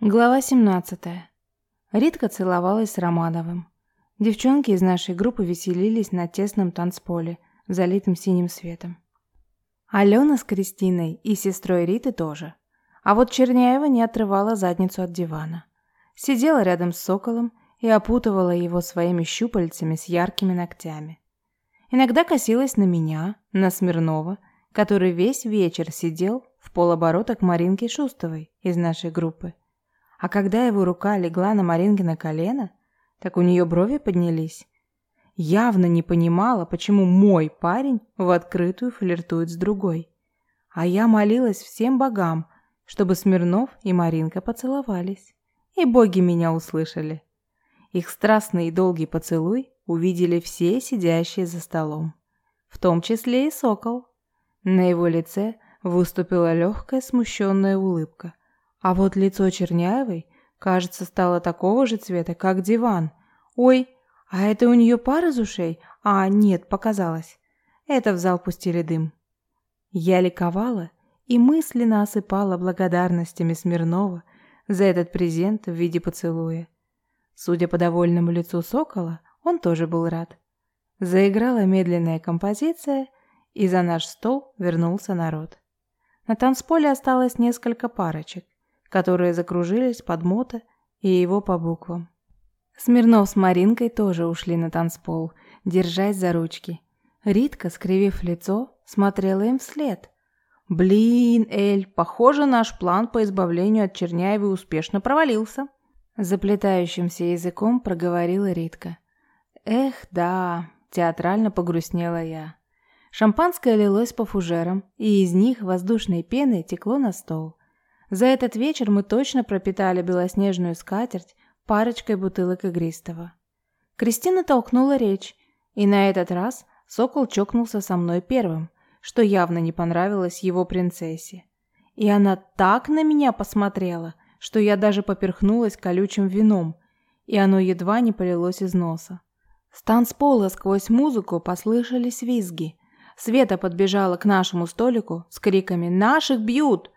Глава 17. Ритка целовалась с Романовым. Девчонки из нашей группы веселились на тесном танцполе, залитым синим светом. Алена с Кристиной и сестрой Риты тоже. А вот Черняева не отрывала задницу от дивана. Сидела рядом с Соколом и опутывала его своими щупальцами с яркими ногтями. Иногда косилась на меня, на Смирнова, который весь вечер сидел в полоборота к Маринке Шустовой из нашей группы – а когда его рука легла на Маринкино колено, так у нее брови поднялись. Явно не понимала, почему мой парень в открытую флиртует с другой. А я молилась всем богам, чтобы Смирнов и Маринка поцеловались. И боги меня услышали. Их страстный и долгий поцелуй увидели все сидящие за столом. В том числе и сокол. На его лице выступила легкая смущенная улыбка – а вот лицо Черняевой, кажется, стало такого же цвета, как диван. Ой, а это у нее пар из ушей? А, нет, показалось. Это в зал пустили дым. Я ликовала и мысленно осыпала благодарностями Смирнова за этот презент в виде поцелуя. Судя по довольному лицу сокола, он тоже был рад. Заиграла медленная композиция, и за наш стол вернулся народ. На танцполе осталось несколько парочек которые закружились под Мота и его по буквам. Смирнов с Маринкой тоже ушли на танцпол, держась за ручки. Ритка, скривив лицо, смотрела им вслед. «Блин, Эль, похоже, наш план по избавлению от Черняевой успешно провалился», заплетающимся языком проговорила Ритка. «Эх, да», – театрально погрустнела я. Шампанское лилось по фужерам, и из них воздушной пеной текло на стол. За этот вечер мы точно пропитали белоснежную скатерть парочкой бутылок игристого. Кристина толкнула речь, и на этот раз Сокол чокнулся со мной первым, что явно не понравилось его принцессе. И она так на меня посмотрела, что я даже поперхнулась колючим вином, и оно едва не полилось из носа. С танцпола сквозь музыку послышались визги. Света подбежала к нашему столику с криками «Наших бьют!»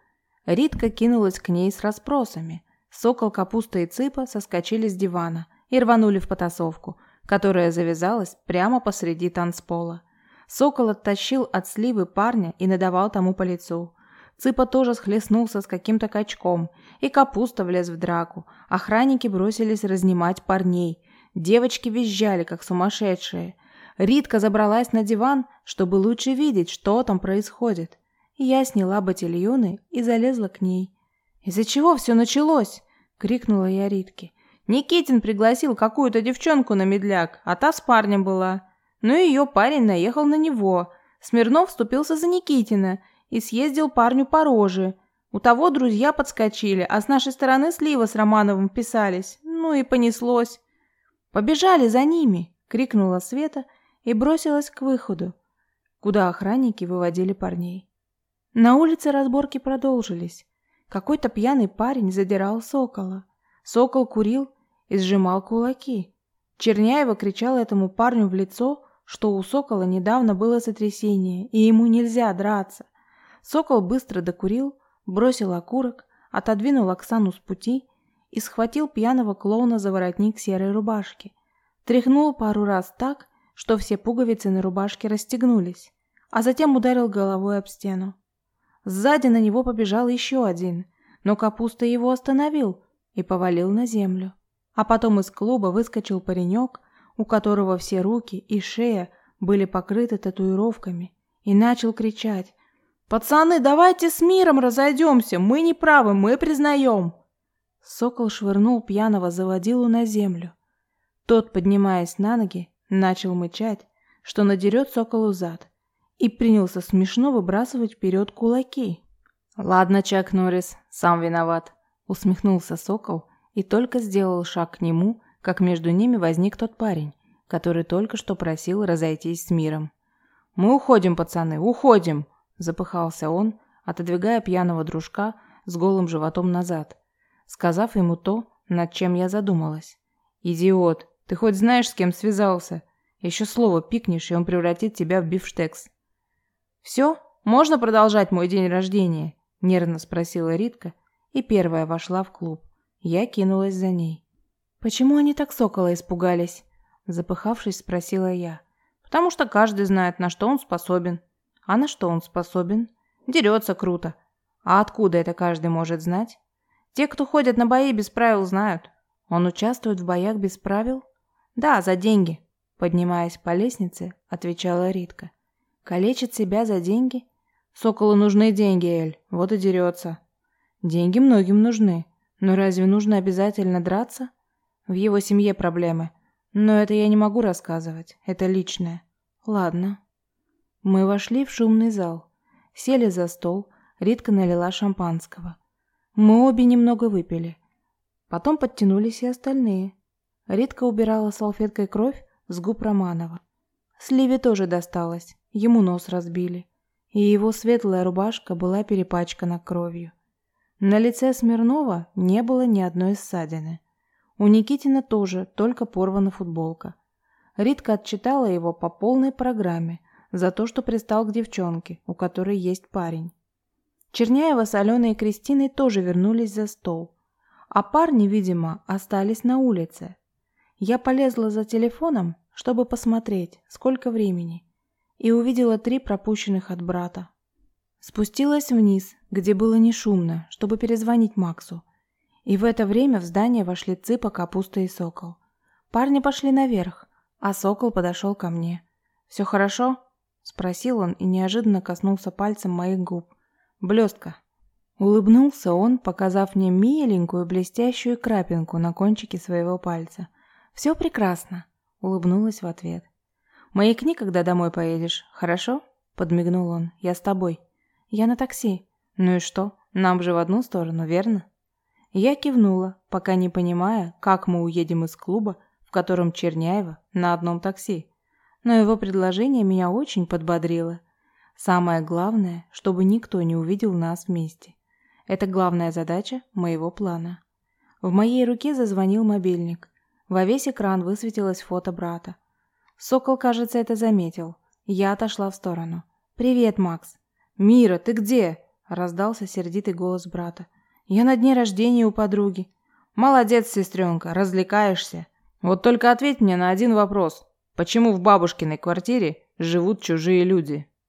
Ритка кинулась к ней с расспросами. Сокол, Капуста и Цыпа соскочили с дивана и рванули в потасовку, которая завязалась прямо посреди танцпола. Сокол оттащил от сливы парня и надавал тому по лицу. Цыпа тоже схлестнулся с каким-то качком, и Капуста влез в драку. Охранники бросились разнимать парней. Девочки визжали, как сумасшедшие. Ритка забралась на диван, чтобы лучше видеть, что там происходит. Я сняла ботильоны и залезла к ней. «Из-за чего все началось?» — крикнула я Ритке. «Никитин пригласил какую-то девчонку на медляк, а та с парнем была. Но ее парень наехал на него. Смирнов вступился за Никитина и съездил парню по роже. У того друзья подскочили, а с нашей стороны Слива с Романовым писались. Ну и понеслось. «Побежали за ними!» — крикнула Света и бросилась к выходу, куда охранники выводили парней. На улице разборки продолжились. Какой-то пьяный парень задирал сокола. Сокол курил и сжимал кулаки. Черняева кричала этому парню в лицо, что у сокола недавно было сотрясение, и ему нельзя драться. Сокол быстро докурил, бросил окурок, отодвинул Оксану с пути и схватил пьяного клоуна за воротник серой рубашки. Тряхнул пару раз так, что все пуговицы на рубашке расстегнулись, а затем ударил головой об стену. Сзади на него побежал еще один, но Капуста его остановил и повалил на землю. А потом из клуба выскочил паренек, у которого все руки и шея были покрыты татуировками, и начал кричать «Пацаны, давайте с миром разойдемся, мы не правы, мы признаем!» Сокол швырнул пьяного заводилу на землю. Тот, поднимаясь на ноги, начал мычать, что надерет соколу зад и принялся смешно выбрасывать вперед кулаки. «Ладно, Чак Норрис, сам виноват», — усмехнулся Сокол и только сделал шаг к нему, как между ними возник тот парень, который только что просил разойтись с миром. «Мы уходим, пацаны, уходим!» – запыхался он, отодвигая пьяного дружка с голым животом назад, сказав ему то, над чем я задумалась. «Идиот, ты хоть знаешь, с кем связался? Еще слово пикнешь, и он превратит тебя в бифштекс». «Все? Можно продолжать мой день рождения?» – нервно спросила Ритка и первая вошла в клуб. Я кинулась за ней. «Почему они так сокола испугались?» Запыхавшись, спросила я. «Потому что каждый знает, на что он способен». «А на что он способен?» «Дерется круто». «А откуда это каждый может знать?» «Те, кто ходят на бои без правил, знают». «Он участвует в боях без правил?» «Да, за деньги», — поднимаясь по лестнице, отвечала Ритка. «Калечит себя за деньги?» «Соколу нужны деньги, Эль, вот и дерется». «Деньги многим нужны, но разве нужно обязательно драться?» «В его семье проблемы, но это я не могу рассказывать, это личное». «Ладно». Мы вошли в шумный зал, сели за стол, Ритка налила шампанского. Мы обе немного выпили. Потом подтянулись и остальные. Ритка убирала салфеткой кровь с губ Романова. Сливе тоже досталось, ему нос разбили, и его светлая рубашка была перепачкана кровью. На лице Смирнова не было ни одной ссадины. У Никитина тоже только порвана футболка. Ритка отчитала его по полной программе за то, что пристал к девчонке, у которой есть парень. Черняева с Аленой и Кристиной тоже вернулись за стол. А парни, видимо, остались на улице, я полезла за телефоном, чтобы посмотреть, сколько времени, и увидела три пропущенных от брата. Спустилась вниз, где было не шумно, чтобы перезвонить Максу. И в это время в здание вошли Цыпа, Капуста и Сокол. Парни пошли наверх, а Сокол подошел ко мне. «Все хорошо?» – спросил он и неожиданно коснулся пальцем моих губ. «Блестка». Улыбнулся он, показав мне миленькую блестящую крапинку на кончике своего пальца – «Все прекрасно», — улыбнулась в ответ. «Маякни, когда домой поедешь, хорошо?» — подмигнул он. «Я с тобой». «Я на такси». «Ну и что? Нам же в одну сторону, верно?» Я кивнула, пока не понимая, как мы уедем из клуба, в котором Черняева, на одном такси. Но его предложение меня очень подбодрило. Самое главное, чтобы никто не увидел нас вместе. Это главная задача моего плана. В моей руке зазвонил мобильник. Во весь экран высветилось фото брата. Сокол, кажется, это заметил. Я отошла в сторону. «Привет, Макс!» «Мира, ты где?» – раздался сердитый голос брата. «Я на дне рождения у подруги». «Молодец, сестренка, развлекаешься. Вот только ответь мне на один вопрос. Почему в бабушкиной квартире живут чужие люди?»